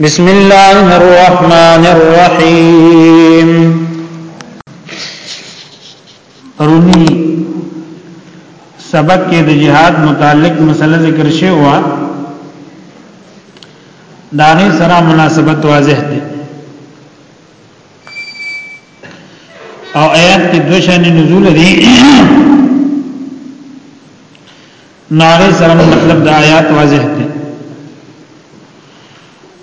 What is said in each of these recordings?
بسم الله الرحمن الرحيم رونی سبق کې د جهاد متعلق مسله ذکر شوی و دا نه سره مناسبت واضح دی او آیات کې دوه شان نزول دي ناره سره مطلب د آیات واضح دی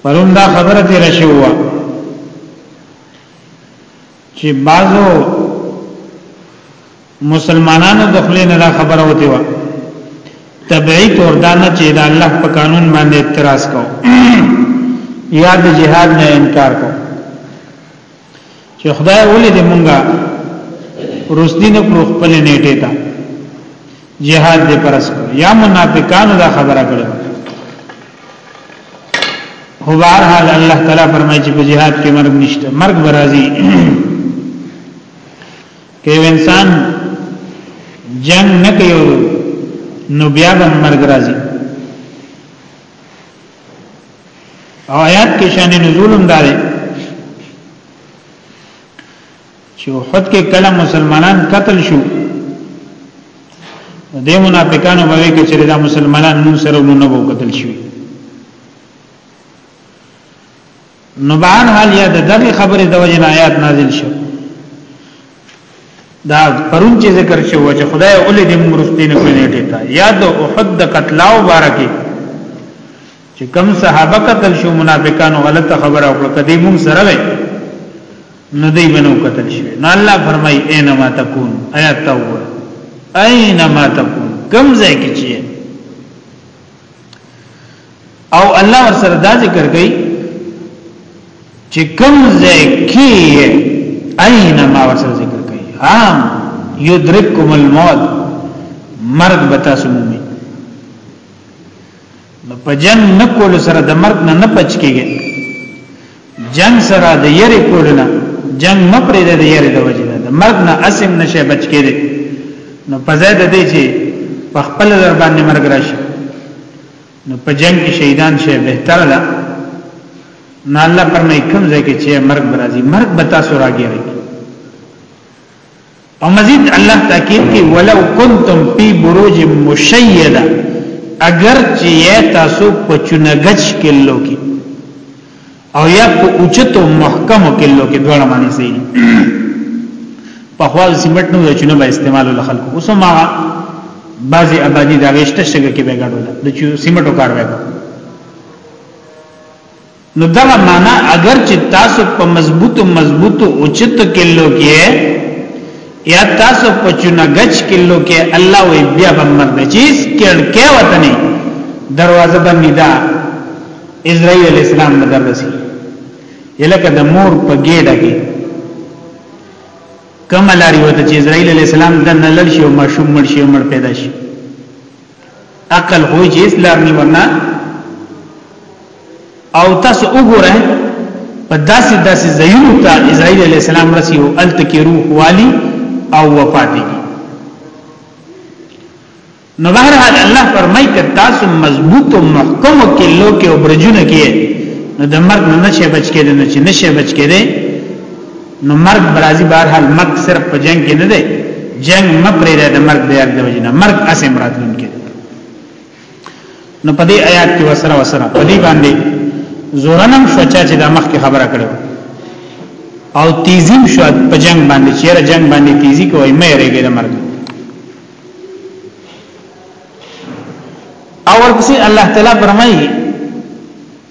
پرون دا خبره تیر شو چې بعضو مسلمانانو د خپل نه خبره وتی و تبعی تور دانه چې د الله په قانون باندې اعتراض کو یا د جهاد نه انکار کو چې خدای ولې دې مونږه روسدی نه کړو خپل نیټه ته جهاد دې پرس کړ یا منافقانو دا خبره کړو هو بهر حال الله تعالی فرمایي چې په جهاد کې مرګ نشته مرګ برازي کې انسان جنگ نه کوي نو بیا به مرګ راځي او آیات کې شان نزول هم داري چې وحد کې کله مسلمانان قتل شو د منافقانو باندې کې چې دا مسلمانان نن سره نو نه وو قتل شوی نو بهر حال یا د دغه خبره د وجه آیات نازل شو دا پرون چې ذکر شو چې خدای اولې د مرستین په نیټه تا یا د احد د قتلاو بارکه چې کم صحابه قتل شو منافقانو غلطه خبره وکړه کدی مون سره وي نو دی بنو قتل شو نو الله فرمای اينما تکون آیات تو اينما تکون کم ځای کې چې او الله ورسره دا ذکر کوي چې کوم ځای کې اينما ورسره ذکر کوي عام يدرککم الموت مرګ به تاسو مومي نو په جن نکول سره د مرګ نه نه بچ کیږي جنگ سره د یری کولو نه جنگ مپرې د یری د وجه نه د مرګ نه اسم نشه بچ کېده نو په ځای د دې چې په خپل در باندې مرګ راشي نو په جنگ کې شهیدان شي بهتره ده نه الله پرمې کوم ځای کې چې مرګ برازي مرګ به تاسو راګیږي او مزید الله تاکید کی ولو کنتم فی بروج مشیده اگر چې تاسو په چونګچ کې لوګي او یا په اوچتو محکمو کې لوګي دوه معنی سي په خوا سیمټ نو چې نو به استعمال له خلکو اوس ما بعضی آبادی دا غشته شګه کې به ګډول د سیمټو کار وکړ نو دغه معنا اگر چې تاسو په مضبوطو مضبوطو اوچت کلو کې یا تاسو په چونګچ کلو کې الله وی بیا به مرد چیز کړکې وطنې دروازه باندې دا اسرائیل علی السلام مدرسي یلکه د مور په ګډه کې کملاری وته چې اسرائیل علی السلام د نلل شو مشوم مړ شو مړ پیدا شي عقل هو چې اسلام نه ورنه او تاسو وګورئ په داسې داسې زینو ته اسرائیل علی السلام رسیو التکی روح والی او وفات کی نو بهر حال الله فرمای ک تاسو مضبوط او محکم کې لوکه او برجونه کې نو د مرګ نه نشه بچ کېدنه چې نشه بچ کېدنه نو مرګ برازي بهر حال مرګ صرف په جنگ کې نه دی جنگ مپرې ده د مرګ د یاد وجنه مرګ اسې مراتلون کې نو په دې آیات کې وسره وسره په دې باندې زورنم شوچا چې د مخ کې خبره کړو او تیزیم شو په جنگ باندې چیرې جنگ باندې تیزی کوي مې رېګې د مرګ اور پسې الله تعالی فرمایي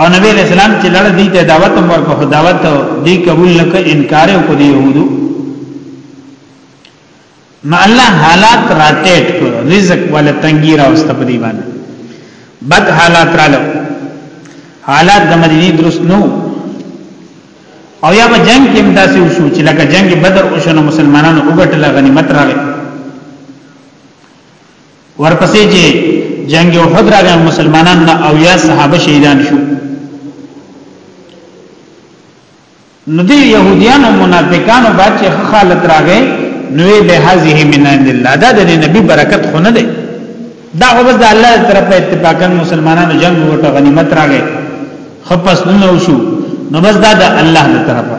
او نبی علیہ السلام چې لړ دي ته دعوت ورکړه خو دعوت دی قبول نه کړ انکار وکړ دی يهودو نو الله حالات راټیټ کړ رزق ولا تنګی راوست په دی باندې بد حالات رالو حالات د مدینه درست نو او یا په جنگ کې امداسي وشو چې لکه جنگ بدر او شنو مسلمانانو وګټل غنیمت راغی ورپسې چې جنگ احد راغی مسلمانان نه او یا صحابه شهیدان شو نو دی يهوديان او منافقان او باچ خالت راغې نوې به هذه من عند الله دا د نبی برکت خو نه دی دا خو بس د الله طرفه اتفاقا مسلمانانو جنگ وټه غنیمت راغې خپس نو شو نو بس دا د الله تر طرفه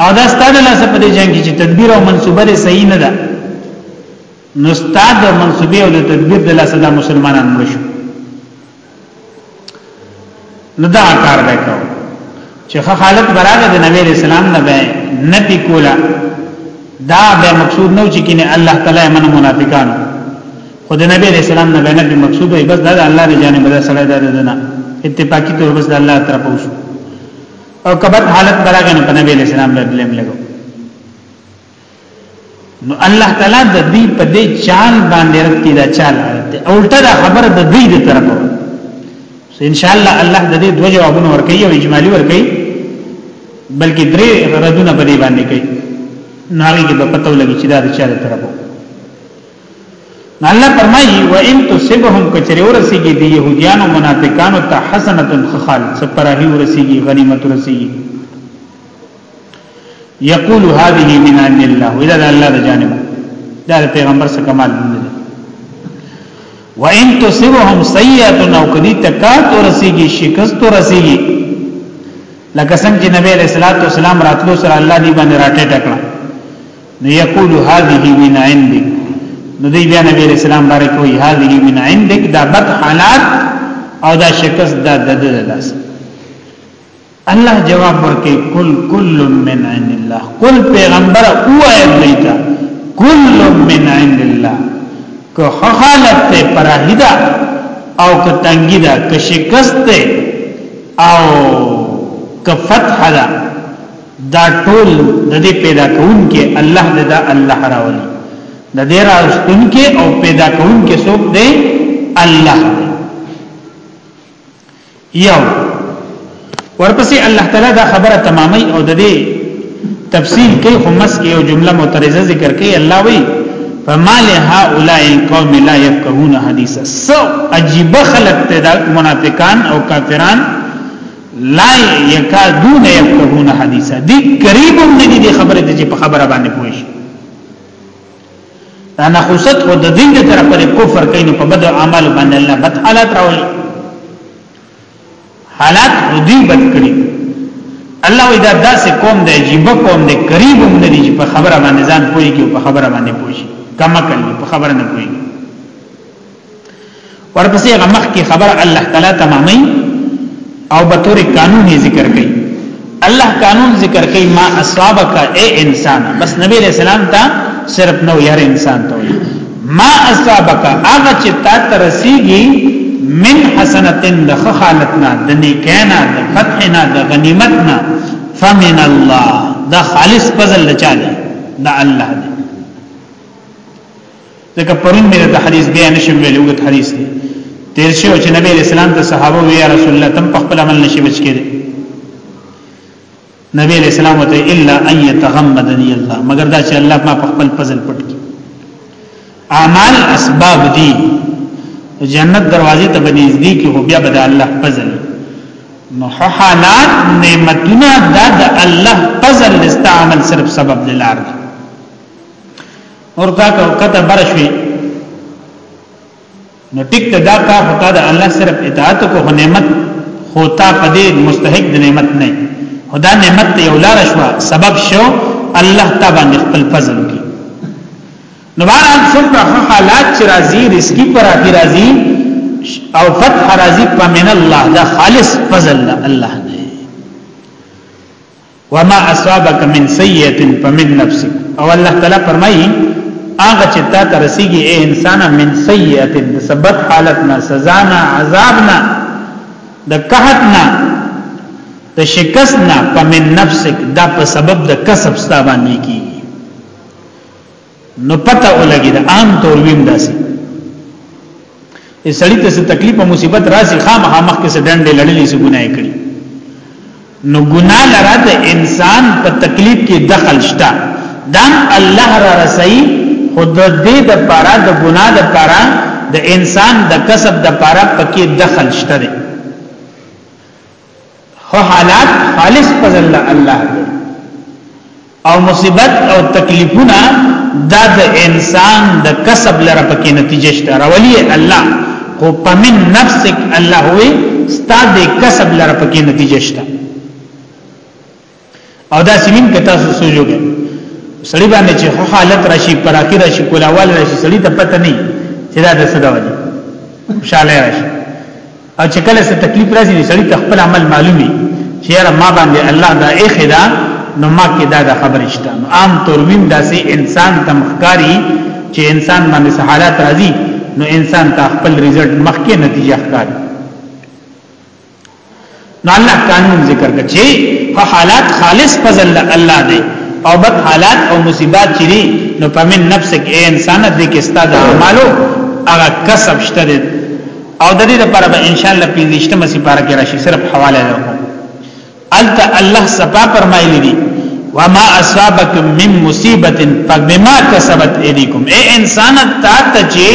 او دا ستاده لاسه په دې جنگ کې چې تدبیر او منصوبه دې صحیح نه ده نو ستاد منصوبه او د تدبیر د لاسه د مسلمانان مشو نو دا کار وکاو چې خالق براغه د نبی رسول الله نه به نه پکولا دا به مقصود نو چې کینه الله تعالی من منافقان خود نبی رسول الله نه به نه مقصود وي بس دا الله رجانه بل سره دا نه اتفاقی تور بس الله طرف وشو او کبد حالت براغه نو نبی علیہ السلام له بلم لګو نو الله تعالی د دې په دې چال باندې رد کی دا چال ته الټه دا خبر د دې د طرفه سو ان شاء الله الله د دې دوه جوابونه ورکړي او اجمالی ورکړي بلکې درې ردونه په دې باندې کوي ناری کې په پتو لګی چې دا د چا د طرفه الله فرمایي و ان تصبهم کچری ورسیږي دی يهوديانو منافقانو ته حسنه خخال سپراهي ورسیږي غنیمت ورسیږي یقول هذه من عند الله اذا الله د جانب دا پیغمبر سره کمال دی و ان تصبهم سیئه او کدی تکات ورسیږي شکست ورسیږي لکه څنګه چې نبی علیہ الصلوۃ والسلام راتلو سره الله دی باندې راټه ټکړه نو یقول هذه من عندك نو دی بیا نبی علیہ السلام باره کوي هذه من عندك دا بد حالات او دا شکست دا د د لاس الله جواب ورکړي کل کل من عند الله کل پیغمبر اوه دیتا کل من عند الله که حالت ته پراهیدا او که تنګی دا که شکست او که فتح دا دا ټول د دې پیدا کون کې الله دې دا الله راولي د دې راستون کې او پیدا کون کې څوک دی الله دی یو ورپسې الله تعالی دا خبره تمامي او د دې تفصیل کوي خمس کې یو جمله معترضه ذکر کوي الله وی فما لهؤلاء القوم لا يفقهون حديثا سو عجيب خلق ته دا منافقان او کافران لا یکادون یفقهون حدیثا دی قریب هم ندی دی خبره ته چې په خبره باندې پوه شي دا نخوست خو د دین تر پر کفر کین په بد عمل باندې الله بد حالات راوي حالات ودی بد کړی الله وی دا داسې قوم دی عجیب قوم دی قریب هم ندی چې په خبره باندې ځان پوي کې په خبره باندې پوي کما کړي په خبره نه پوي ورپسې هغه مخ کې خبر الله تعالی تمامي او به تور قانون ذکر کوي الله قانون ذکر کوي ما اصابک اے انسان بس نبی علیہ السلام ته صرف نو یار انسان ته ما اصابک هغه چې تا ترسيږي من حسنتن د خالتنا د نیکینا د فتحنا د غنیمتنا فمن الله دا خالص فضل چاله دا الله دی ځکه پرون مې د حدیث بیا نشم ویلو د حدیث دی تیر شو چې نبی اسلام ته صحابه وی رسول الله تم په خپل عمل نشي بچ کېږي نبی اسلام ته الا ان يتغمدني الله مگر دا چې الله ما په خپل فضل پټ کی اعمال اسباب دي جنت دروازې ته بنزدي کې هو بیا بد الله فضل نو حالات نعمتونه دا د الله فضل استعمال صرف سبب لار ده اور کا کو کته برشوي نو ټیک ته دا کار هوتا د الله صرف اطاعت کو هو نعمت هوتا پدې مستحق د نعمت نه خدا نعمت ته ولار شو سبب شو الله تا باندې خپل فضل کی نو باران څومره حالات چې راځي رزقي پر اخی راځي او فتح راځي په من الله دا خالص فضل الله وما اصابك من سيئه فمن نفسك او الله تعالی فرمایي هغه چې تا ته رسیږي اے انسان من سیئه د سبب حالت نه سزا نه عذاب نه د قحط نه د شکست نه فمن نفسك دا په سبب د کسب ستا باندې کیږي نو پته ولګي دا عام طور ویم داسي سړی ته څه تکلیف او مصیبت راځي خامخا مخ کې څه ډنډې لړلې څه ګناه کړي نو ګناه لره د انسان په تکلیف کې دخل شته دام الله را رسي خود دې د پاره د ګناه د پاره د انسان د کسب د پاره پکې دخل شته خو حالات خالص فضل الله دی او مصیبت او تکلیفونه دا د انسان د کسب لره پکې نتیجه شته راولي الله خو پمن نفسک الله وي ستاد کسب لره پکې نتیجه شته او دا سیمین که تاسو سوچو کې سړی باندې چې حالت راشي پراتی راشي کولاوال راشي سړی ته پته نه چې دا د صدا وجه خوشاله راشي او چې کله څه تکلیف راځي سړی ته خپل عمل معلومي چې یاره ما باندې الله دا ای خدا نو ما کې دا د خبرې شته نو عام طور وین داسې انسان تمخکاری چې انسان باندې حالات راځي نو انسان ته خپل رزلټ مخکې نتیجه ښکاري نو الله قانون ذکر کچي په حالات خالص فضل الله دی او بد حالات او مصیبات چي دي نو پمن نفس کې انسان د کې استاد اعمالو هغه کسب شته دي او د دې لپاره به ان شاء الله په دې شته مسی پارا کې راشي صرف حواله ده الته الله صفا فرمایلی دي وما اصابکم من مصیبت فبما کسبت ایدیکم اے انسان تا ته چې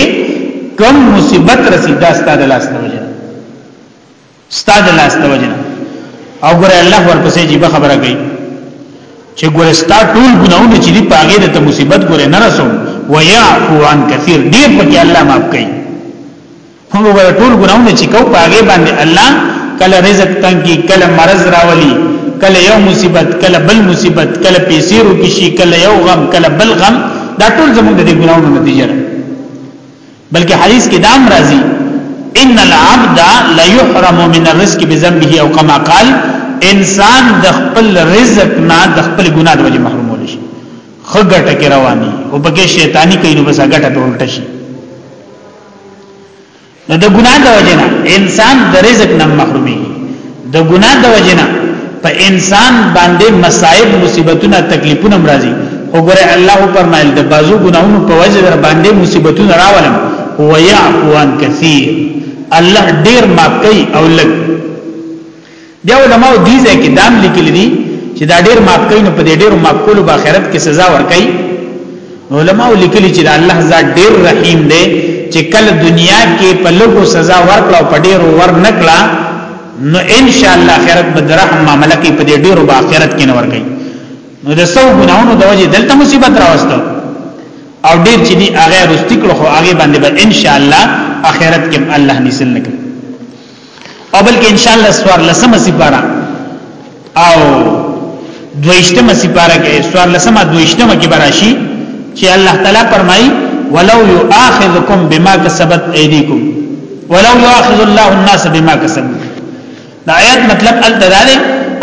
کوم مصیبت رسیدا ستاسو لاس نه استاد لاس د وجنه او ګره الله ورپسې جيبه خبره کوي چې ګره ستا ټول ګناونه چې دی پاګه د ته مصیبت ګره نه رسو ويعفو عن كثير ډیر پکې الله معاف کوي هم ګره ټول ګناونه چې کو پاګه باندې الله کله رزق تنګي کله مرز راولي کله یو مصیبت کله بل مصیبت کله پیسې رو کشي کله یو غم کله بل غم دا ټول زموږ د ګناونو نتیجه ده بلکې حدیث کې دام راځي ان العبد لا يحرم من الرزق بذنبه او كما قال انسان د خپل رزق نه د خپل ګناه د وجه محروم ول شي خګټه کې رواني او پکې شیطانی کوي نو بس هغه ته الټه شي نو د ګناه د وجه نه انسان د رزق نه محرومي د ګناه د وجنه په انسان باندې مصائب مصیبتونه تکلیفونه مرضی وګوره الله پرمایل د بازو ګناونو په وجه در باندې مصیبتونه راولم هو يعفو عن كثير الله ډیر معاف کوي او لګ بیا علماء دې ځکه دام لیکل دي چې دا ډیر معاف کوي نو په دې ډیر معاف کولو په آخرت کې سزا ورکړي علماء لیکلي چې الله ذات ډیر رحیم دی چې کله دنیا کې په لګو سزا ورکړه او په ډیرو ورنکړه نو ان شاء الله آخرت به درحم معاملې کې په ډیرو به آخرت کې نه ورګي نو د سو ګناونو د وجې دلته مصیبت راوستو او ډیر چې دی هغه رستکړو هغه باندې به ان شاء الله آخرت کې الله نسل نکړي او بلکې ان شاء الله سوار لسمه سپاره او دویشتمه سپاره کې سوار لسمه دویشتمه کې براشي چې الله تعالی فرمایي ولو یؤاخذکم بما کسبت ایدیکم ولو یؤاخذ الله الناس بما کسبوا دا آیات مطلب التداله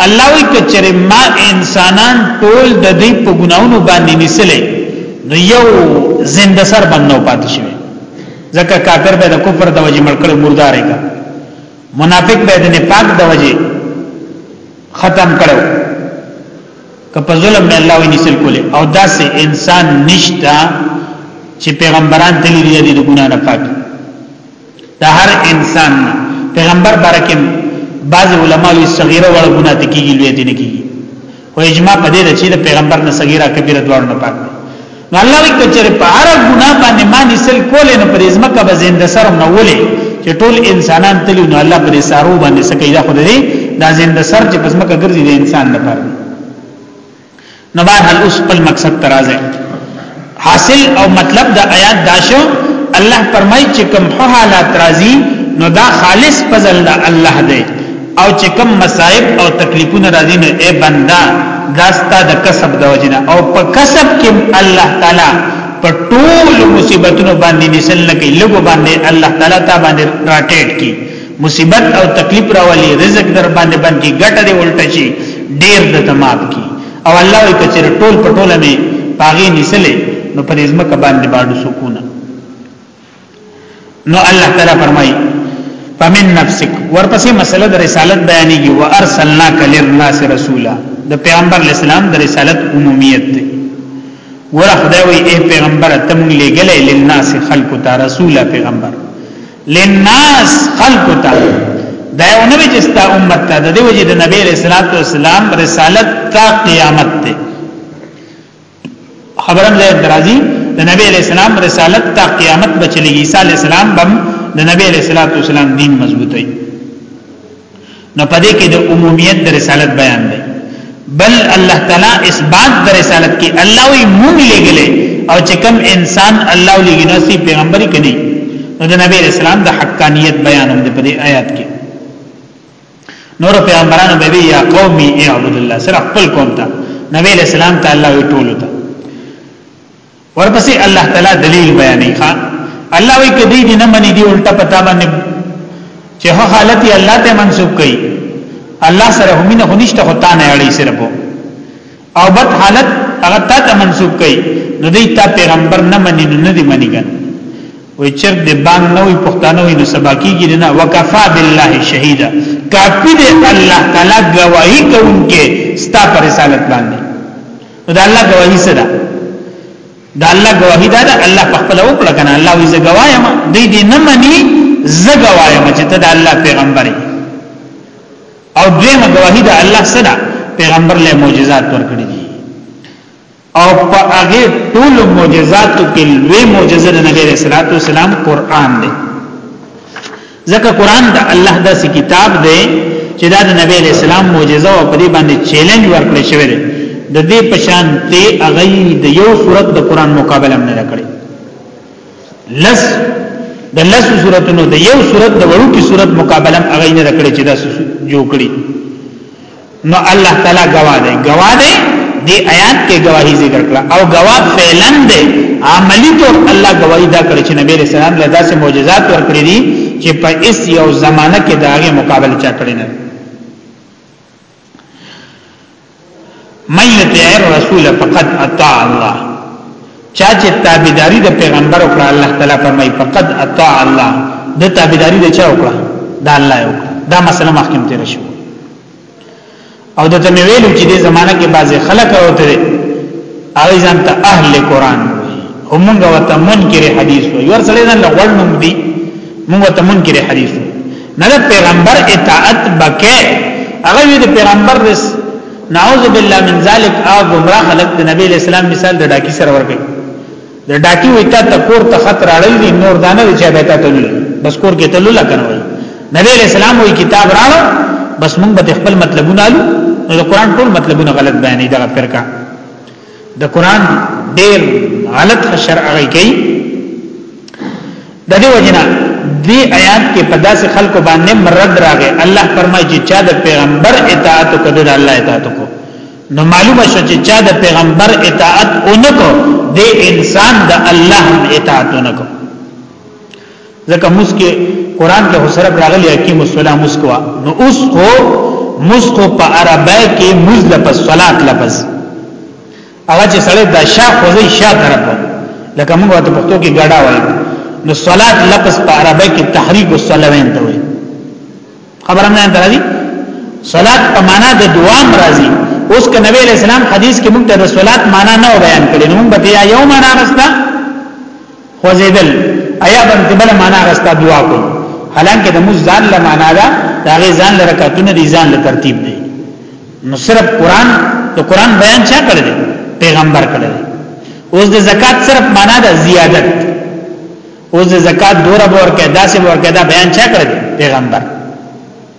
الله وی کچره ما انسانان ټول د دې په ګناونو باندې نسلې نو یو زنده سر باندې پاتې شوی ځکه کافر به د کفر د وجې مړ کړي مردار کا منافق به د نفاق د وجې ختم کړو که په ظلم نه الله ونی سل کوله او داسې انسان نشتا چې پیغمبران تللی دي د ګنا نه پاک دا هر انسان پیغمبر بارکه بعض علماوی صغیره وړ ګنا ته کیږي لوی دي نه کیږي خو اجماع په دې ده چې د پیغمبر نه صغیره کبیره دواړو نه پاک دي نو الله وی کچره په هر ګناه باندې مانی سل کول نه پر ازمه کا بزند سر نه ولې چې ټول انسانان تلی نو الله پر سارو باندې سکی دا خو دې دا زند سر چې پزما کا ګرځي د انسان نه پاره نو بهر اوس خپل مقصد ترازه حاصل او مطلب د آیات دا شو الله فرمای چې کوم حالات راځي نو دا خالص فضل د الله دی او چې کوم مصائب او تکلیفونه راځي نو اے بندا داستا د کسب د وجنه او په کسب کې الله تعالی په ټول مصیبتونو باندې نسل لکه لګو باندې الله تعالی تا باندې راټیټ کی مصیبت او تکلیف راولي رزق در باندې باندې ګټه دی الټه شي ډیر د تمام کی او الله وی کچر ټول په ټوله می پاغي نسلې نو پر ازمکه باندې باندې سکونه نو الله تعالی فرمای فمن نفسک ورپسې مسله د رسالت بیانېږي و ارسلناک للناس رسولا د پیغمبر اسلام د رسالت عمومیت دی ور خدای وی اے پیغمبر تم لګلې للناس خلق ته رسولا پیغمبر لناس خلق ته دا یو نبی چې ستا امت ته د دې وجې د نبی رسول الله اسلام رسالت تا قیامت ته خبرم زه درازي د نبی علیہ السلام رسالت تا قیامت بچلېږي عیسی علیہ السلام بم د نبی علیہ السلام دین مضبوطی نو پدې کې د عمومیت د رسالت بیان دی بل الله تعالی اثبات د رسالت کې الله وی مونږ لګلې او چې کوم انسان الله لګي نو سي پیغمبري کوي نو د نبی اسلام د حقانیت بیان هم په دې آیات کې نور پیغمبرانو به یا قومي اعبد الله سره خپل قوم ته نبی اسلام ته الله وی ټول ته ورپسې الله تعالی دلیل بیانې ښا الله وی کدی دې نه منی دی الټا پتا باندې چې هغه حالت یې الله ته منسوب کړي الله سره هم نه هنيشته هوتا نه اړي سره بو او بد حالت هغه تا ته منسوب کړي نو دې تا پیغمبر نه منی نو نه دی منی ګن وی چر دې بان نه وي پښتانه وي نو سبا کیږي نه وکفا بالله شهیدا کافی دې الله تعالی گواہی کوونکې ستا پر رسالت باندې نو دا الله گواهی څه ده دا الله گواهی ده دا الله په خپل وکړه کنه الله وی زه گوایم دې دې نه مني زه گوایم چې ته د الله پیغمبر او دې نه گواهی ده الله څه ده پیغمبر له معجزات ورکړي دي او په هغه ټول معجزاتو کې لوی معجزه د نبی رسول الله قرآن دی ځکه قران د الله داسې کتاب دی چې دا د نبی علی السلام معجزه او په دې باندې چیلنج ورکړی شوی دی د دې پشان ته هغه د یو صورت د قران مقابله نه کړی لس د لس صورتونو د یو صورت د وړو کی صورت مقابله هغه نه کړی چې دا جوړ کړی نو الله تعالی گواه دی گواه دی دی آیات کې گواہی ذکر کړه او گواه فعلا دی عملی طور الله گواہی دا کړ چې نبی رسول الله له داسې معجزات ورکړي دي چې په اس یو زمانہ کې داغه مقابله چا کړی نه مَن يُطِعِ الرَّسُولَ فَقَدْ أَطَاعَ اللَّهَ چا چې تابعداري د پیغمبر او الله تعالی فرمای فقد اطاع الله د تابعداري د چا وکړه د الله یو دا مسله مخکې تیر شو او د تم ویلو چې د زمانہ کې بعضی خلک اوته او ځان ته اهل قران همغه وته منکر حدیث وي ور سره ځان لغړ نوم دي موږ ته منکر حدیث نه پیغمبر اطاعت بکې هغه د پیغمبر رس نعوذ بالله من ذلک او گمراه خلق د نبی اسلام مثال د ډاکی سره ورګي د ډاکی وي ته تکور ته خطر اړل دي نور دانه چې به تا تلل بس کور کې تلل کنه نبی اسلام وی کتاب راړو بس مونږ به خپل مطلبونه الو نو قرآن ټول مطلبونه غلط بیانې دا فرقه د قران ډیر غلط حشر هغه کوي د دې وجنه دې آیات کې په داسې خلکو باندې مرد راغی الله فرمایي چې چا د پیغمبر اطاعت وکړي د الله اطاعت وکړي نو معلومه شو چې چا د پیغمبر اطاعت اونکو د انسان د الله اطاعت اونکو ځکه مسکه قران کې حسره راغلی اقیم الصلاه مسکوا نو اوس خو مسکو په عربی کې مزل په صلات لفظ هغه چې سړی د شا خوځي شا طرف لکه موږ ته پښتو کې ګډا وایو نو صلات لفظ په عربی کې تحریک الصلوین ته وایي خبره نه درځي صلات په معنا د دوام راځي اوس ک نبی علیہ السلام حدیث کې موږ ته د صلات معنا نه بیان کړي نو موږ به یا یو معنا رستا خوځیدل ایا باندې بل معنا غستا دعا کو حالانکه د موږ ځان له معنا دا هغه ځان له رکعتونه دي ځان له ترتیب دی نو صرف قران د قران بیان چا کړل پیغمبر کړل اوس د زکات صرف معنا د زیادت اوس د زکات دوره ورکه داسې ورکه دا بیان چا کړل پیغمبر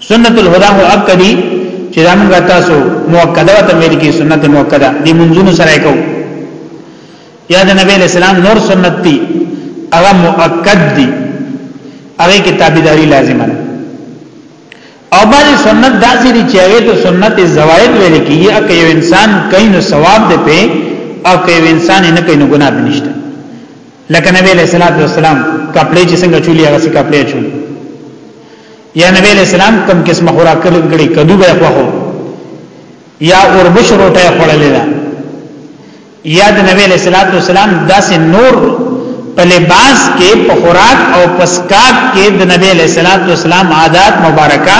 سنت الهدى مؤکدی چې دا موږ تاسو مؤکده ته ویل کی سنت مؤکده دی منځونو سره کو یا د نبی اسلام نور سنت دی هغه مؤکد دی هغه کې تابعداري لازمه ده او باندې سنت داسې دي چې هغه ته سنت زوائد ویل کیږي او که یو انسان کین نو ثواب دی په او که یو انسان نه کین نو ګناه به نشته لکه نبی علیہ الصلوۃ والسلام کپڑے چې څنګه چولي هغه څنګه کپڑے چولي یا نبی علیہ السلام کم قسم خوراک کړی کدو به خوخو یا اوربش روټه خوړلې ده یا د نبی علیہ الصلوۃ والسلام داسې نور په لباس کې په خوراک او پسکاک کې د نبی علیہ الصلوۃ والسلام عادات مبارکه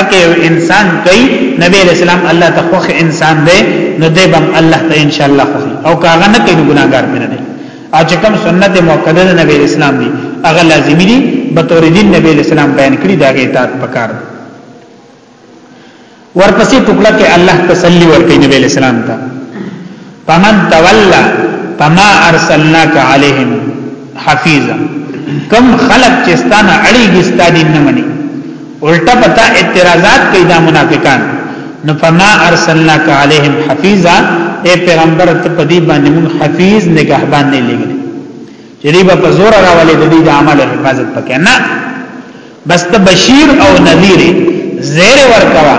اکه انسان کوي نبی علیہ السلام الله ته خوخ انسان دی نو دی بم الله ته ان شاء الله خوخ او کاغه نه کوي ګناګار مینه او چې کوم سنت مؤکده د نبی اسلام دي هغه لازمي دي به تور دین نبی اسلام بیان کړی دا غي اطاعت پکار ورپسې ټوکړه کې الله تسلی ورکړي نبی اسلام ته فمن تولى فما ارسلناك عليهم حفيظا کم خلق چې ستانه اړیږي ستادي نه مني الټا پتا اعتراضات کوي دا منافقان نو فما ارسلناک علیهم حفیظا اے پیغمبر ته په دې باندې موږ حفیظ نگهبان نه لګل چې دې په زور راولې د دې د عمل حفاظت پکې نه بس ته بشیر او نذیر زیر ورکوا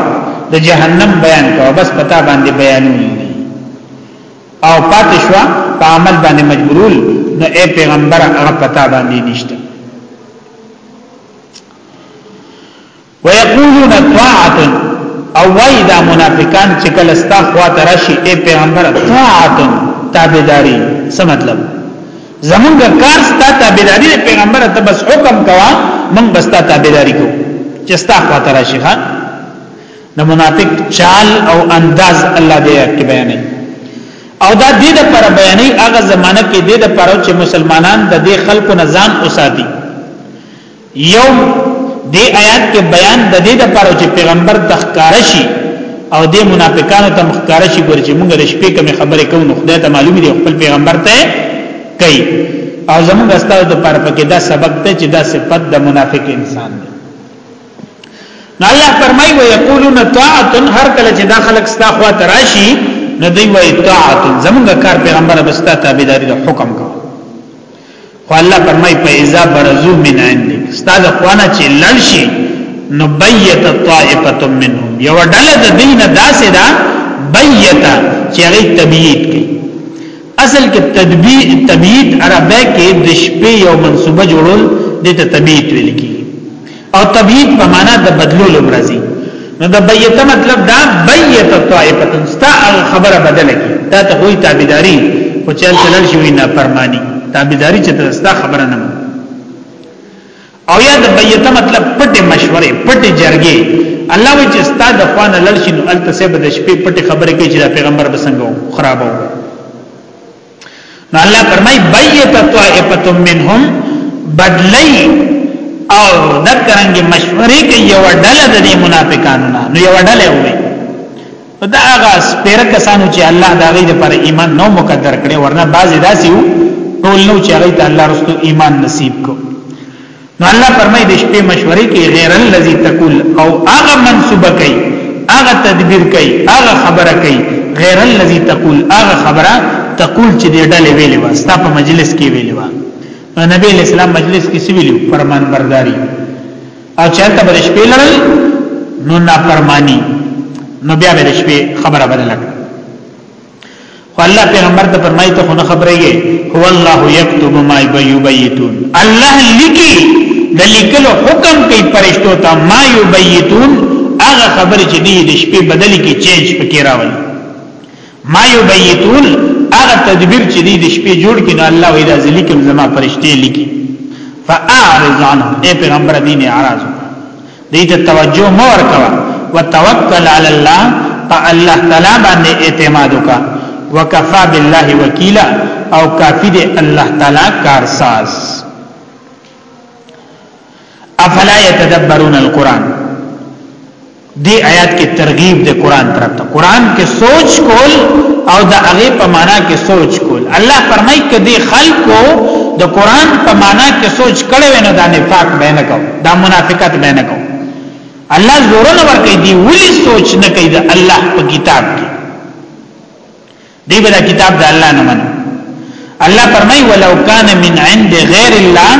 د جهنم بیان کوا بس پتا باندې بیانوي او پاتې شو په عمل باندې مجبورول نو اے پیغمبر هغه پتا باندې نشته ويقولون طاعت او وای دا منافقان چې کله ستا خوا ته راشي اے پیغمبر طاعت تابعداري څه مطلب زمونږ کار ستا تابعداري پیغمبر ته بس حکم کوا مونږ بس تا تابعداري کو چې ستا خوا ته راشي ها د منافق چال او انداز الله دې کې بیانې او دا دې د پر بیانې هغه زمانہ کې دې د پر چې مسلمانان د دې خلکو نظام اوساتي یو دی آیات کې بیان د دې لپاره چې پیغمبر تخکار شي او د منافقانو ته مخکار شي ګورچې موږ د شپې کوم خبرې کوو نو خدای ته معلوم دی خپل پیغمبر ته کوي او زموږ استاد د پر پکې دا سبق ته چې دا صفت د منافق انسان دی نو الله فرمای و یقولون طاعت هر کله چې دا خلک ستا خوا تراشي نو دوی وایي طاعت زموږ کار پیغمبر بستا تابعداري د حکم کوي خو الله فرمای فاذا برزو من عندك استاد خوانه چې لړشي نو بیت طائفه منهم یو ډله د دین داسې دا بیت چې هغه تبیید کوي اصل کې تدبیر تبیید عربه کې د شپې یو منسوبه جوړول د تبیید ویل کی او تبیت په معنا د بدلولو مرضی نو د بیت مطلب دا بیت طائفه ستا خبره بدله کی دا ته وی تابعداري خو چل چلل شي نه فرمانی تابعداري چې ستا خبره نه او یا د بیت مطلب پټه مشوره پټه جرګه الله وی چې ستا د خوان لړ شي نو التسب د شپې پټه خبره کوي چې پیغمبر بسنګو خرابو نو الله فرمای بیت طائفه منهم بدلی او دکرنګ مشورې کې یو ډله د منافقانو نه نو یو ډله وي دا هغه سپیر کسانو چې الله دا غي پر ایمان نو مقدر کړي ورنه بعضی داسي ټول نو چې هغه ته الله رسول ایمان نصیب کو نو الله فرمای د شپې مشورې کې غیر الذی تقول او هغه منسوبه کوي هغه تدبیر کوي هغه خبره کوي غیر الذی تقول هغه خبره تقول چې د ډلې ویلې و ستا په مجلس کې ویلې و نبی اسلام مجلس کې سویلو فرمان برداری او چلته بل شپې لړل نو نافرمانی نو بیا به شپې خبره بدل کړ خو الله پیغمبر ته فرمایي ته خو نه خبرېږي هو الله یكتب ما یبیتون الله لیکي د لیکلو حکم کوي پرشتو ته ما یبیتون هغه خبر چې دی د شپې بدلی کې چینج پکې راولي ما یبیتون هغه تدبیر چې دی د شپې جوړ کړي نو الله وی دا ځلی کوم زما پرشتي لیکي فاعرض عنه اے پیغمبر دین اعراض دې ته توجه مو ورکوا وتوکل علی الله په الله تعالی باندې اعتماد وکا وکفا بالله وکیلا او کافی دې الله تعالی کارساز افلا يتدبرون القران دې آیات کې ترغیب دې قران طرف ته قران کې سوچ کول او د هغه په معنا کې سوچ کول الله فرمایي کدي خلکو د قران په معنا کې سوچ کړي ونه د نفاق بینه کوي دا منافقت به نه کو الله زور نه ور کوي دی ولي سوچ نه کوي دا الله په کتاب کې دی بل کتاب دا الله نه منو الله فرمای ولو کان من عند غیر الله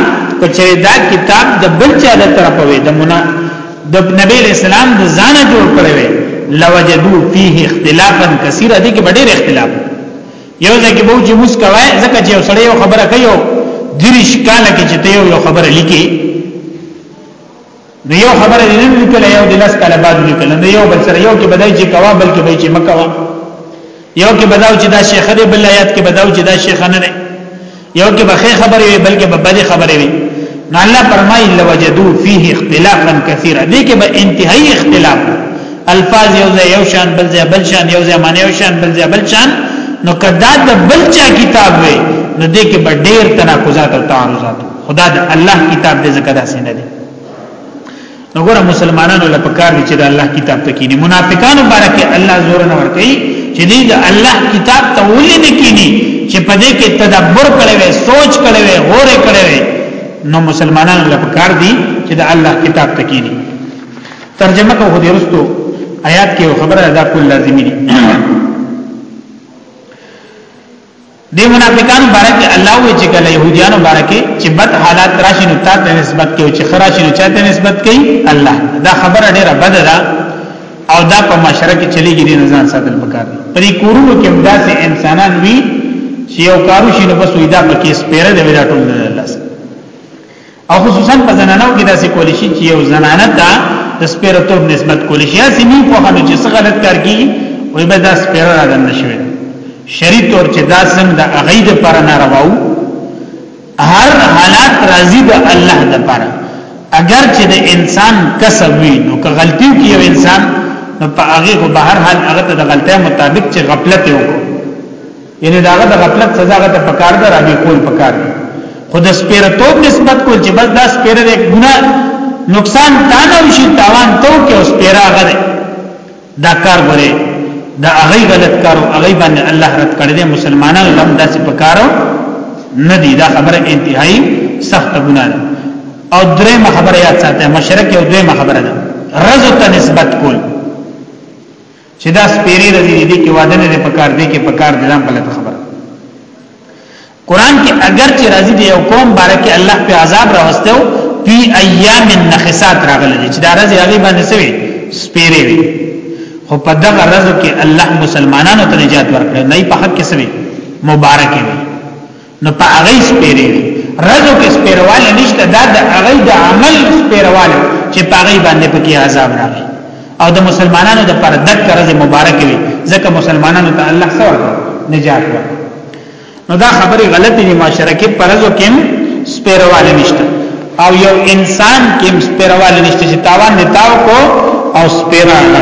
کچې دا کتاب د بل چا د طرف وي د منا د نبی اسلام د ځانه جوړ کړی وي لوجدو فيه اختلافا كثيرا دي کې ډېر اختلاف یو ځکه به چې موس کوي ځکه چې یو سړی یو خبره کوي او دریش کال کې چې ته یو خبره لیکي نو یو خبره دې نه لیکل یو د لاس کاله بعد لیکل نو یو بل سره یو کې بدای چې کوا بل کې به چې مکوا یو کې بداو چې دا شیخ دې بل آیات کې بداو چې دا شیخ نه نه یو کې به خبرې وي بلکې به بدې خبرې وي نو الله فرمایي لوجدو فيه اختلافا كثيرا دې کې به انتهایی اختلاف الفاظ یو ځای یو شان بل ځای بل شان یو ځای معنی یو شان بل ځای بل شان نو کدا د بل چا کتاب وي نو دې کې به ډېر تناقضات او تعارضات خدا د الله کتاب دې زکه داسې نه دي نو ګور مسلمانانو لپاره کار دي چې د الله کتاب ته کینی منافقانو بارکه الله زور نه ور کوي چې دې د الله کتاب ته ولې نه کینی چې په دې کې تدبر کړي وي سوچ کړي وي غور کړي وي نو مسلمانانو لپاره کار دي چې د الله کتاب ته کینی ترجمه کوو دې رستو آیات کې خبره ادا کول لازمي دي دی منافقانو بارکه الله وی چې کله يهوديانو بارکه چې بد حالات راشي نو تاسو نسبت کوي چې خراشي نو چاته نسبت کوي الله دا خبره ډیره بده ده او دا په معاشره کې چلیږي د نظام ساتل پکار دي پرې کورونو کې همداسې انسانان وی چې یو کارو شي نو بس وېدا پکې سپیره دی ولا ټول نه لاس او خصوصا په زنانو کې داسې کول شي چې یو زنانه ته د سپیرتوب نسبت کول شي اسی نه په هغه چې څه غلط کار کیږي وي به دا سپیر را دن نشوي شری تور چې دا سم د اغید پر نه راو هر حالات راضی د الله د پر اگر چې د انسان کسب وي نو که غلطي کوي یو انسان نو په هغه خو به هر حال هغه د غلطۍ مطابق چې غفلت وکړي یعنی داغه د غفلت سزا غته پکار ده راوی کول پکار ده خود سپیرتوب نسبت کول چې بس دا سپیره ده ګناه نقصان تانه وشي تاوان تو کې اوس پیرا غره دا کار غره دا هغه غلط کارو هغه باندې الله رد کړی دی مسلمانان لم داسې پکارو نه دی دا خبره انتهایی سخت ګناه ده او درېمه خبره یاد ساته مشرک او درېمه خبره ده رزق ته نسبت کول چې دا سپیری رضی دي کې واده نه پکار دی کې پکار دي ځان غلط خبره قران کې اگر چې راضی دی او قوم بارکه الله په عذاب راوستو فی ایام النخسات راغلی چې دا رضی هغه باندې سوي سپیری وي خو په دغه رضو کې الله مسلمانانو ته نجات ورکړي نه په حق کې سوي مبارک وي نو په هغه سپیری وي رزو کې سپیرواله نشته دا د هغه د عمل سپیرواله چې په هغه باندې پکې عذاب راغی او د مسلمانانو د پر دک قرض مبارک وي ځکه مسلمانانو ته الله سره نجات ورکړي نو دا خبره غلطه دي معاشره کې پرزو کې سپیرواله نشته او یو انسان کې سپیرواله نشته چې تاوان نه تاو کو او سپیرا نه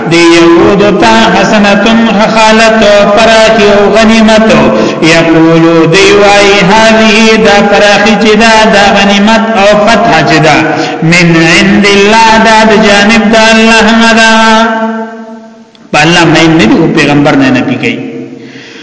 دی یهود تا حسنتن خالت پراخی او غنیمت یقولو دی وای هذه دا پراخی چې دا دا غنیمت او فتح چې دا من عند الله دا د جانب د الله نه دا په الله مې نه پیغمبر نه نه پیږي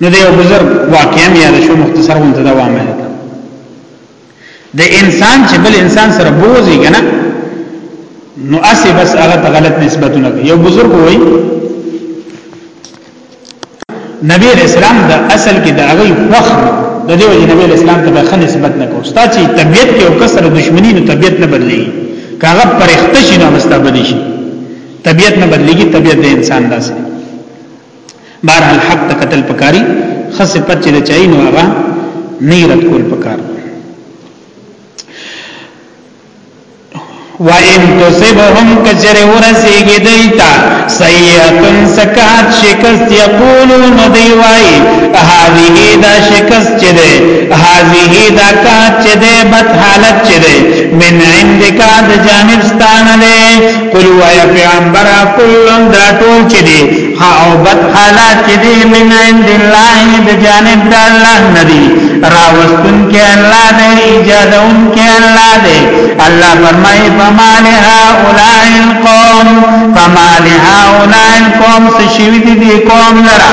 نو دیو بزرگ واقعا یاد شو مختصر غونته دا وامه د انسان چې بل انسان سره بوزي کنه نو اسی بس هغه ته غلط نسبتونه کوي یو بزرگ وای نبی اسلام د اصل کې د هغه فخر د دیو نبی اسلام ته ښه نسبت نه کوي ستا چې طبيعت کې او کسر دښمنی نو طبيعت نه بدلی کاغه پرختشي نه واستابلی شي طبيعت نه بدليږي طبيعت د انسان داسې بهر حال حق ته قتل پکاري خاصه پد چې د چای نو هغه نه رد کول پکار و ان تصبهم کجر ورسیږي دیتا سیئتن سکات شکست یقولون دی وای هذه دا شکست چه ده هذه دا کات چه ده بد حالت چه ده من عندکا د جانب ستانه ده قل وایا پیغمبر کلن دا ټول چې دی ها او بد حالات چې دی من عند الله د جانب د الله ندی راوستون کې الله دې اجازه اون کې الله دې الله فرمایي فمال هؤلاء القوم فمال هؤلاء القوم سشوی دي قوم لرا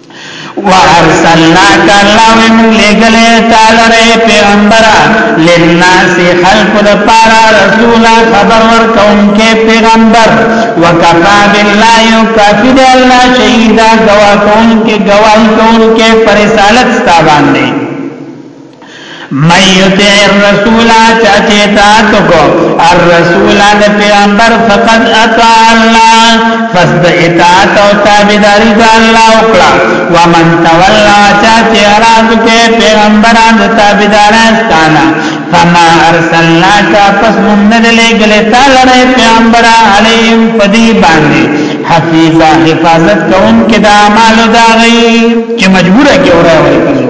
وارسلناک الله وی مون لګلې تعالی رې پیغمبر للناس خلق د پارا رسول خبر ور کوم کې پیغمبر وکفا بالله کافی دی الله شهیدا گوا کوم کې گواہی کوم کې پر رسالت ستا باندې مَيُّتِعِ الرَّسُولَ چا چې اطاعت وکړو الرسول د پیغمبر فقط اطاع الله پس د اطاعت او تابعداري د الله وکړه ومن تولى چا چې اراز کې پیغمبران د تابعداران ستانه فما ارسلناک پس مونږ نه لګلې تعالی پیغمبر علیهم پدی باندې حفیظا حفاظت کوونکې د اعمالو دا غي چې مجبوره کې اورای وایي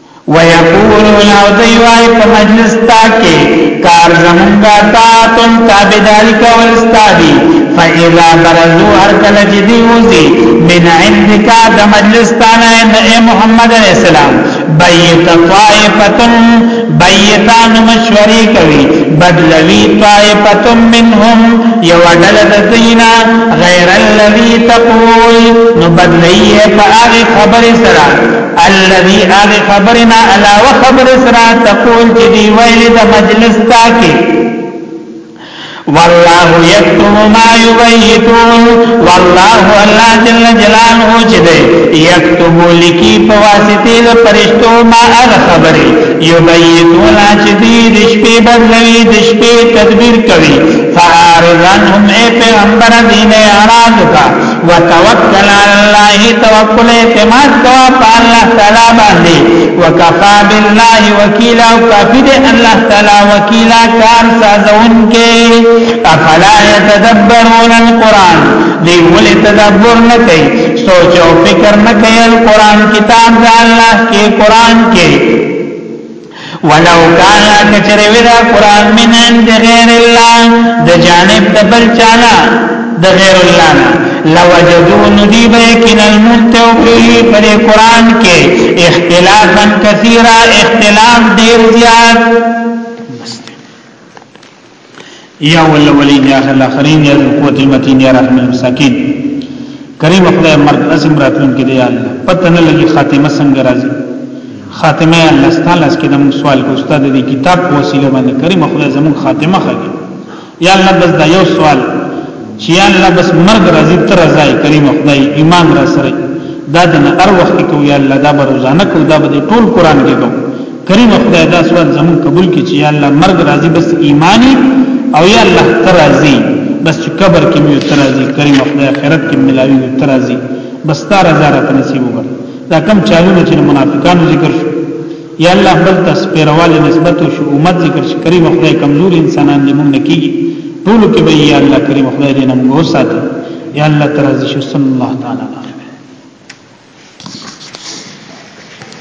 ويقولون او دی وای په مجلس تا کې کار زمونږه تاتن تابداری کول ستادی فإذا برزو ارکل جدی وزی من عندکا دا مجلس تانا اے محمد علیہ السلام بیت طائفتن بیتان مشوری کوي بدلوی طائفتن منهم یو ډلد دینا غیر الذی تقول نو بدلی په هغه خبر سره الذي اغه خبرنا علاوه خبر سرا تقول چې دی ویل د مجلس تا کې والله یكتب ما یبیتون والله الله جل جلاله چې دی یكتب لکی په واسطه د فرشتو ما هغه خبره یبیتون چې دی د شپې بدلوي د شپې تدبیر کوي فارغنهم ای پیغمبر دینه اعراض کا وتوکل علی الله توکل اعتماد کوا په الله تعالی باندې وکفا بالله وکیلا او کافی دې الله تعالی وکیلا کار سازون کې افلا يتدبرون القران دی ول تدبر نه کوي سوچ او فکر نه کوي القران کتاب د الله کې قران کې ولو کان کچره ودا قران من عند غیر الله د جانب د بل چانا د غیر الله نه لوجدو ندی بیکن المنتو فی پر قران کې اختلافا کثیرا اختلاف ډیر زیات یا ولولین یا الاخرین یا قوت المتین یا رحم المساکین کریم خدای مرګ اسم راتلون کې دی الله پته نه لګي خاتمه څنګه راځي خاتمه الله تعالی اس کې د سوال کو استاد دې کتاب په وسیله باندې کریم خدای زموږ خاتمه خګي یا الله بس دا یو سوال چې یا الله بس مرګ راځي تر ځای کریم خدای ایمان را سره دا د هر وخت کې کو یا الله دا به روزانه کو دا به ټول قران کې کو کریم خدای دا سوال زمون قبول کی چې یا الله مرګ راضی بس ایمانی او یا الله ترازی بس چې قبر کې مې ترازی کریم خدای آخرت کې ملاوی ترازی بس تا رضا را نصیب وګر دا کم چالو چې منافقانو ذکر شو یا الله بل تاسو پیروال نسبت او شو امت ذکر شي کریم خدای کمزور انسانان دې مونږ نکیږي ټول کې به یا الله کریم خدای دې نن مو ساتي یا الله ترازی شو صلی الله تعالی